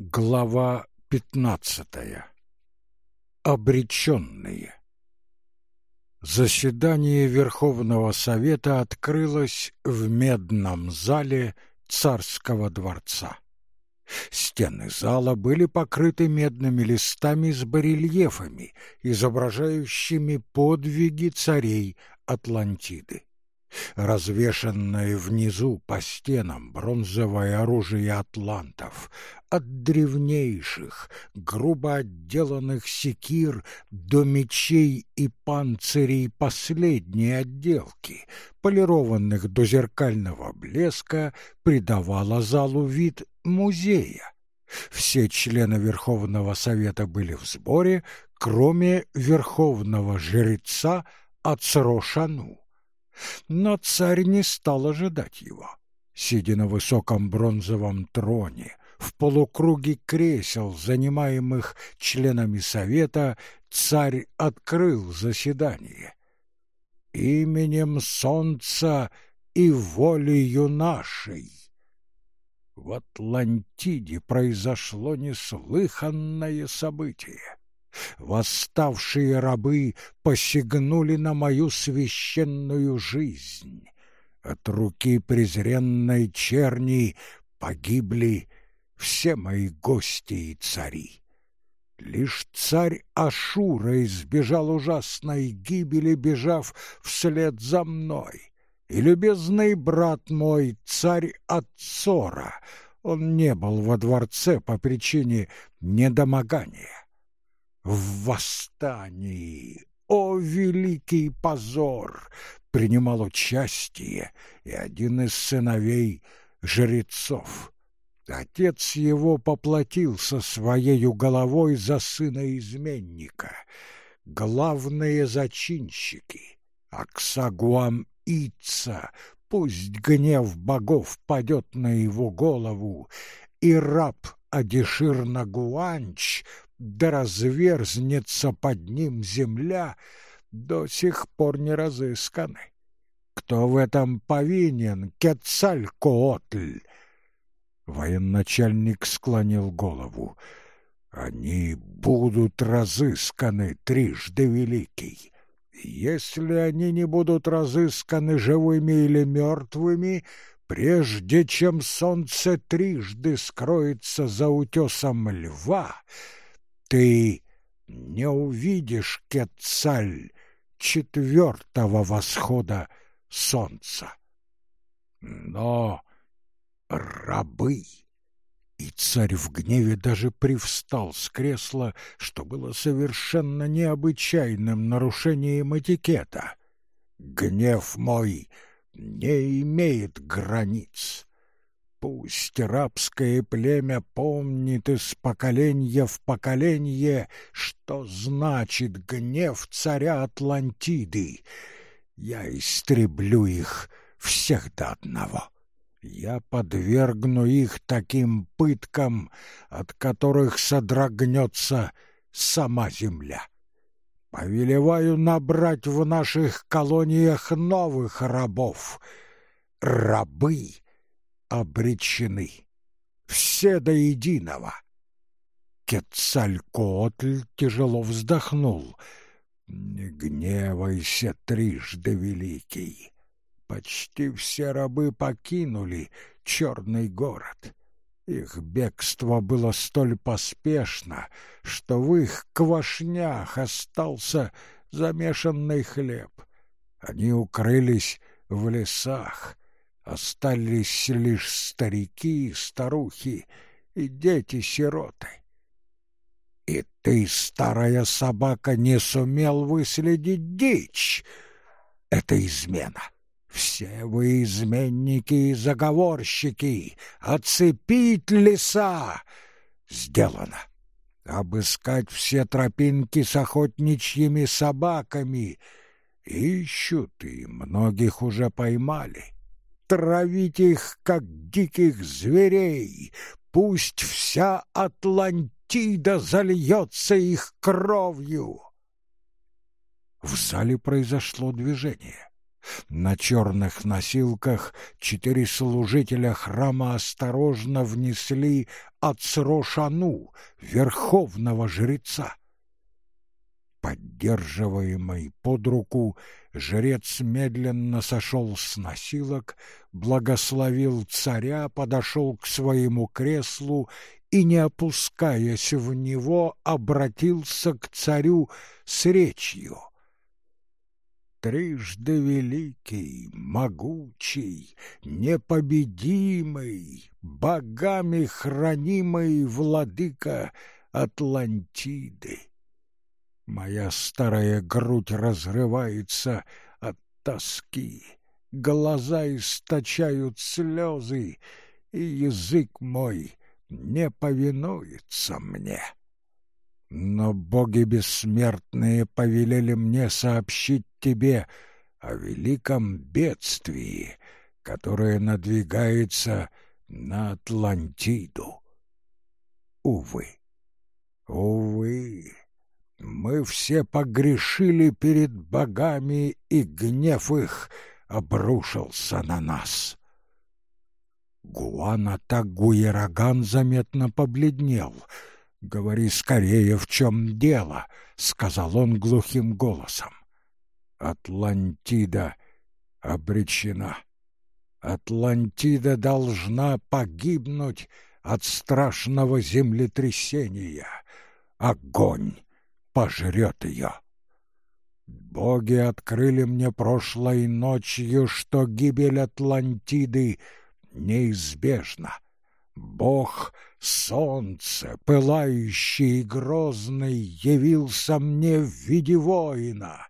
Глава пятнадцатая. Обреченные. Заседание Верховного Совета открылось в медном зале царского дворца. Стены зала были покрыты медными листами с барельефами, изображающими подвиги царей Атлантиды. Развешанное внизу по стенам бронзовое оружие атлантов, от древнейших, грубо отделанных секир до мечей и панцирей последней отделки, полированных до зеркального блеска, придавало залу вид музея. Все члены Верховного Совета были в сборе, кроме верховного жреца Ацрошану. Но царь не стал ожидать его. Сидя на высоком бронзовом троне, в полукруге кресел, занимаемых членами совета, царь открыл заседание. «Именем солнца и волею нашей!» В Атлантиде произошло неслыханное событие. Восставшие рабы посягнули на мою священную жизнь. От руки презренной черни погибли все мои гости и цари. Лишь царь Ашура избежал ужасной гибели, бежав вслед за мной. И любезный брат мой, царь Ацора, он не был во дворце по причине недомогания в восстании. О, великий позор! Принимал участие и один из сыновей жрецов. Отец его поплатился своею головой за сына изменника. Главные зачинщики — Аксагуам Ица, пусть гнев богов падет на его голову, и раб Адишир Нагуанч да разверзнется под ним земля, до сих пор не разысканы. Кто в этом повинен, Кецалькоотль? Военачальник склонил голову. Они будут разысканы, трижды великий. Если они не будут разысканы живыми или мертвыми, прежде чем солнце трижды скроется за утесом льва, ты не увидишь, Кецаль, четвертого восхода солнца. Но рабы... И царь в гневе даже привстал с кресла, что было совершенно необычайным нарушением этикета. Гнев мой не имеет границ. Пусть рабское племя помнит из поколения в поколение, что значит гнев царя Атлантиды. Я истреблю их всех до одного. Я подвергну их таким пыткам, от которых содрогнется сама земля. Повелеваю набрать в наших колониях новых рабов. Рабы — обречены. Все до единого. Кецалькоотль тяжело вздохнул. «Не гневайся трижды, великий. Почти все рабы покинули черный город. Их бегство было столь поспешно, что в их квашнях остался замешанный хлеб. Они укрылись в лесах, Остались лишь старики, старухи и дети-сироты. И ты, старая собака, не сумел выследить дичь. Это измена. Все вы изменники и заговорщики. Оцепить леса. Сделано. Обыскать все тропинки с охотничьими собаками. Ищут, и многих уже поймали травить их, как диких зверей. Пусть вся Атлантида зальется их кровью. В зале произошло движение. На черных носилках четыре служителя храма осторожно внесли Ацрошану, верховного жреца. Поддерживаемый под руку, жрец медленно сошел с носилок, благословил царя, подошел к своему креслу и, не опускаясь в него, обратился к царю с речью трижды великий, могучий, непобедимый, богами хранимый владыка Атлантиды. Моя старая грудь разрывается от тоски, глаза источают слезы, и язык мой не повинуется мне. Но боги бессмертные повелели мне сообщить тебе о великом бедствии, которое надвигается на Атлантиду. Увы, увы, мы все погрешили перед богами, и гнев их обрушился на нас. Гуаната Гуераган заметно побледнел — «Говори скорее, в чем дело», — сказал он глухим голосом. «Атлантида обречена. Атлантида должна погибнуть от страшного землетрясения. Огонь пожрет ее». Боги открыли мне прошлой ночью, что гибель Атлантиды неизбежна. Бог — солнце, пылающий и грозный, явился мне в виде воина.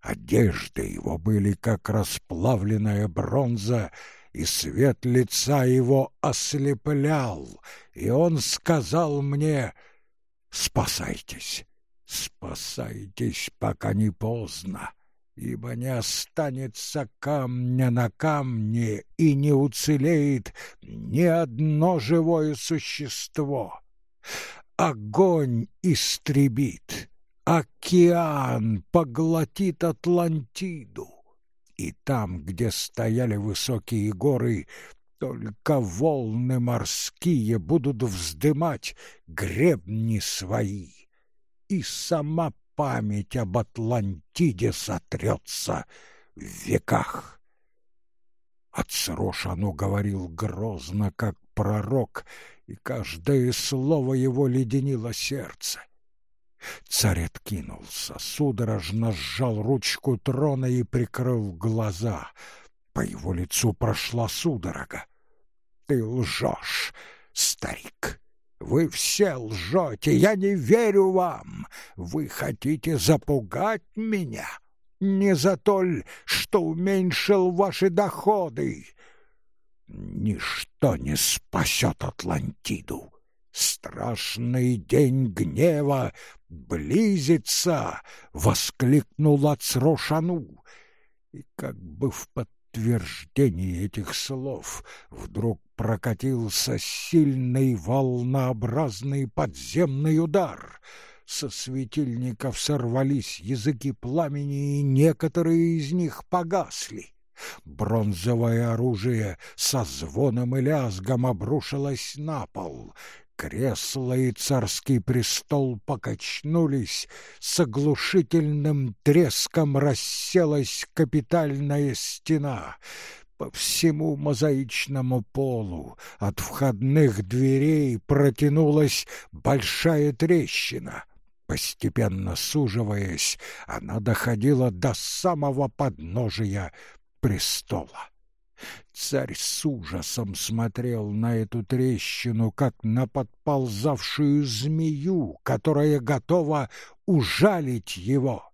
Одежды его были, как расплавленная бронза, и свет лица его ослеплял, и он сказал мне «Спасайтесь, спасайтесь, пока не поздно» ибо не останется камня на камне и не уцелеет ни одно живое существо. Огонь истребит, океан поглотит Атлантиду, и там, где стояли высокие горы, только волны морские будут вздымать гребни свои, и сама память об Атлантиде сотрется в веках. Оно говорил грозно, как пророк, и каждое слово его леденило сердце. Царь откинулся, судорожно сжал ручку трона и прикрыл глаза. По его лицу прошла судорога. — Ты лжешь, старик! Вы все лжете, я не верю вам. Вы хотите запугать меня? Не за то ль, что уменьшил ваши доходы? Ничто не спасет Атлантиду. Страшный день гнева близится, — воскликнул Ацрошану. И как бы в подтверждении этих слов вдруг прокатился сильный волнообразный подземный удар. Со светильников сорвались языки пламени, и некоторые из них погасли. Бронзовое оружие со звоном и лязгом обрушилось на пол. Кресло и царский престол покачнулись, с оглушительным треском расселась капитальная стена. По всему мозаичному полу от входных дверей протянулась большая трещина. Постепенно суживаясь, она доходила до самого подножия престола. Царь с ужасом смотрел на эту трещину, как на подползавшую змею, которая готова ужалить его.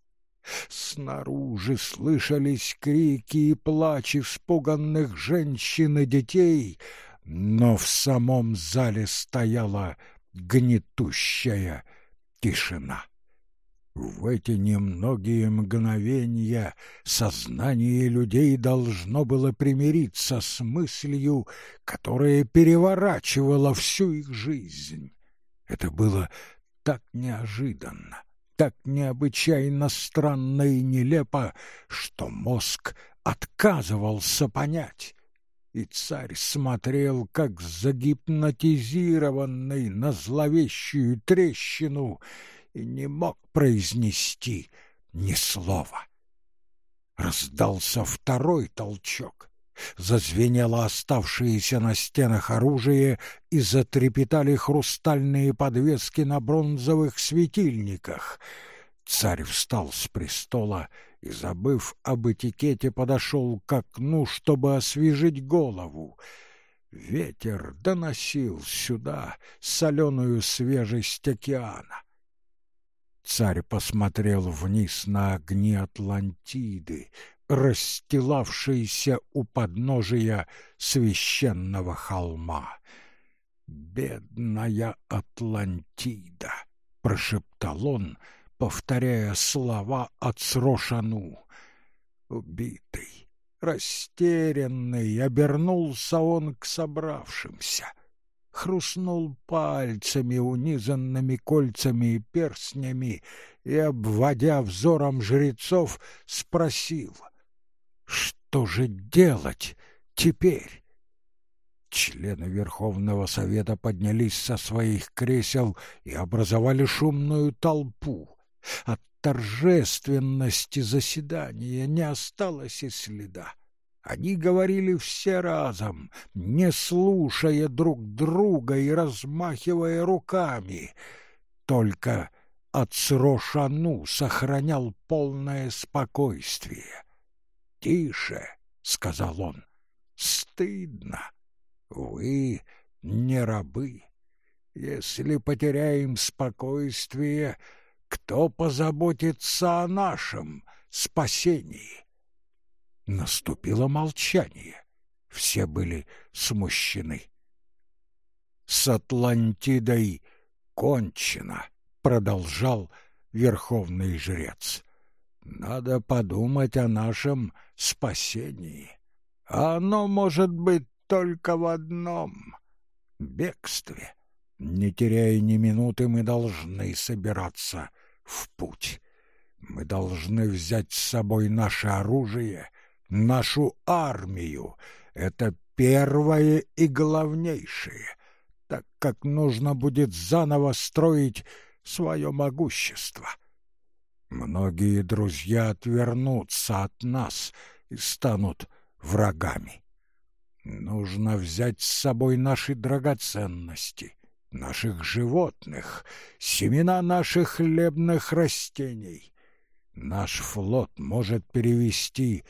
Снаружи слышались крики и плач испуганных женщин и детей, но в самом зале стояла гнетущая тишина. В эти немногие мгновения сознание людей должно было примириться с мыслью, которая переворачивала всю их жизнь. Это было так неожиданно, так необычайно странно и нелепо, что мозг отказывался понять. И царь смотрел, как загипнотизированный на зловещую трещину, и не мог произнести ни слова. Раздался второй толчок. Зазвенело оставшееся на стенах оружие, и затрепетали хрустальные подвески на бронзовых светильниках. Царь встал с престола и, забыв об этикете, подошел к окну, чтобы освежить голову. Ветер доносил сюда соленую свежесть океана. Царь посмотрел вниз на огни Атлантиды, расстилавшиеся у подножия священного холма. «Бедная Атлантида!» — прошептал он, повторяя слова от Срошану. Убитый, растерянный, обернулся он к собравшимся хрустнул пальцами, унизанными кольцами и перстнями, и, обводя взором жрецов, спросил, «Что же делать теперь?» Члены Верховного Совета поднялись со своих кресел и образовали шумную толпу. От торжественности заседания не осталось и следа. Они говорили все разом, не слушая друг друга и размахивая руками. Только Ацрошану сохранял полное спокойствие. «Тише!» — сказал он. «Стыдно! Вы не рабы. Если потеряем спокойствие, кто позаботится о нашем спасении?» Наступило молчание. Все были смущены. «С Атлантидой кончено», — продолжал верховный жрец. «Надо подумать о нашем спасении. А оно может быть только в одном — бегстве. Не теряя ни минуты, мы должны собираться в путь. Мы должны взять с собой наше оружие нашу армию. Это первое и главнейшее, так как нужно будет заново строить свое могущество. Многие друзья отвернутся от нас и станут врагами. Нужно взять с собой наши драгоценности, наших животных, семена наших хлебных растений. Наш флот может перевести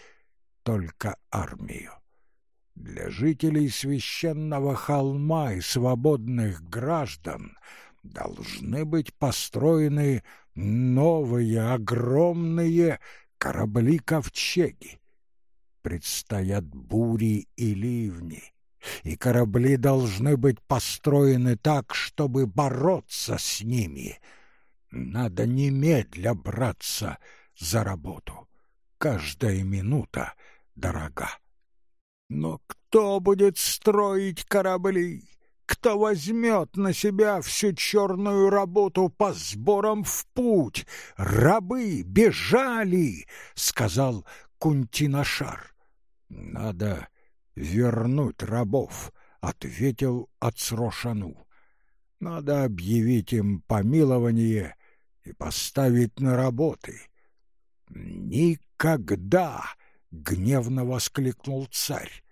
только армию. Для жителей священного холма и свободных граждан должны быть построены новые огромные корабли-ковчеги. Предстоят бури и ливни, и корабли должны быть построены так, чтобы бороться с ними. Надо немедля браться за работу. Каждая минута дорога. Но кто будет строить корабли? Кто возьмет на себя всю черную работу по сборам в путь? Рабы бежали, — сказал Кунтинашар. Надо вернуть рабов, — ответил Ацрошану. Надо объявить им помилование и поставить на работы. Никогда — гневно воскликнул царь.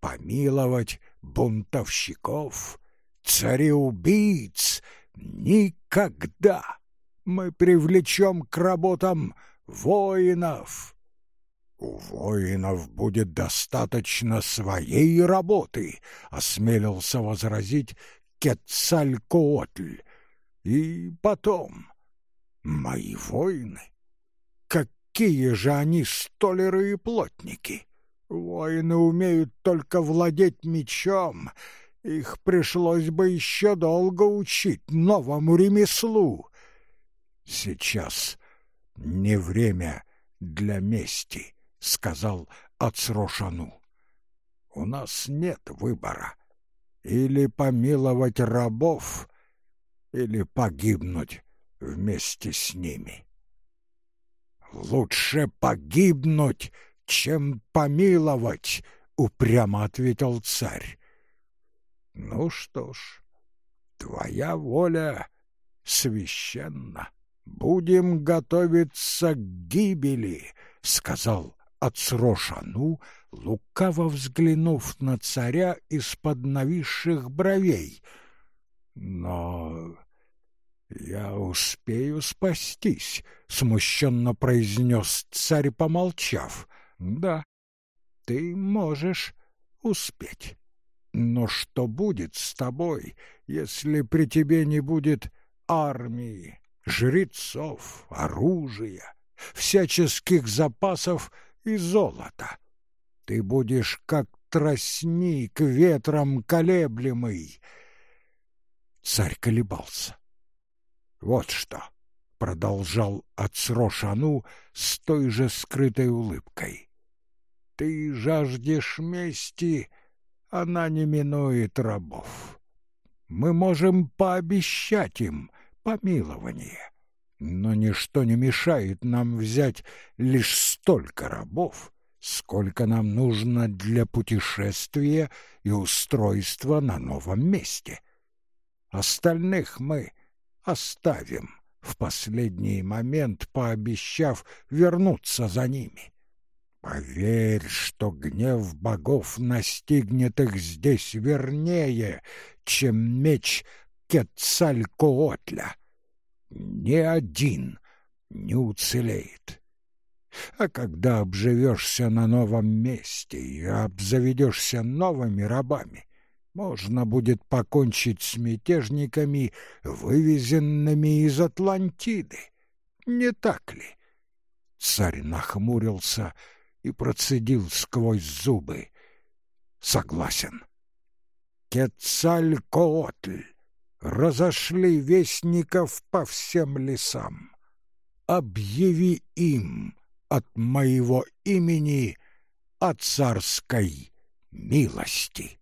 «Помиловать бунтовщиков, цареубийц никогда! Мы привлечем к работам воинов!» «У воинов будет достаточно своей работы», — осмелился возразить Кетцалькоотль. «И потом, мои воины, Какие же они столеры и плотники! Воины умеют только владеть мечом. Их пришлось бы еще долго учить новому ремеслу. Сейчас не время для мести, — сказал Ацрошану. У нас нет выбора. Или помиловать рабов, или погибнуть вместе с ними. Лучше погибнуть, чем помиловать, упрямо ответил царь. Ну что ж, твоя воля священна. Будем готовиться к гибели, сказал Ацрошану, лукаво взглянув на царя из-под нависших бровей. Но я успею спастись, смущенно произнес царь, помолчав. Да, ты можешь успеть. Но что будет с тобой, если при тебе не будет армии, жрецов, оружия, всяческих запасов и золота? Ты будешь как тростник ветром колеблемый. Царь колебался. Вот что, продолжал Ацрошану с той же скрытой улыбкой. Ты жаждешь мести, она не минует рабов. Мы можем пообещать им помилование, но ничто не мешает нам взять лишь столько рабов, сколько нам нужно для путешествия и устройства на новом месте. Остальных мы оставим, в последний момент пообещав вернуться за ними. Поверь, что гнев богов настигнет их здесь вернее, чем меч Кецалькоотля. Ни один не уцелеет. А когда обживешься на новом месте и обзаведешься новыми рабами, можно будет покончить с мятежниками, вывезенными из Атлантиды. Не так ли? Царь нахмурился и процедил сквозь зубы. Согласен. Кецалькоотль разошли вестников по всем лесам. Объяви им от моего имени о царской милости.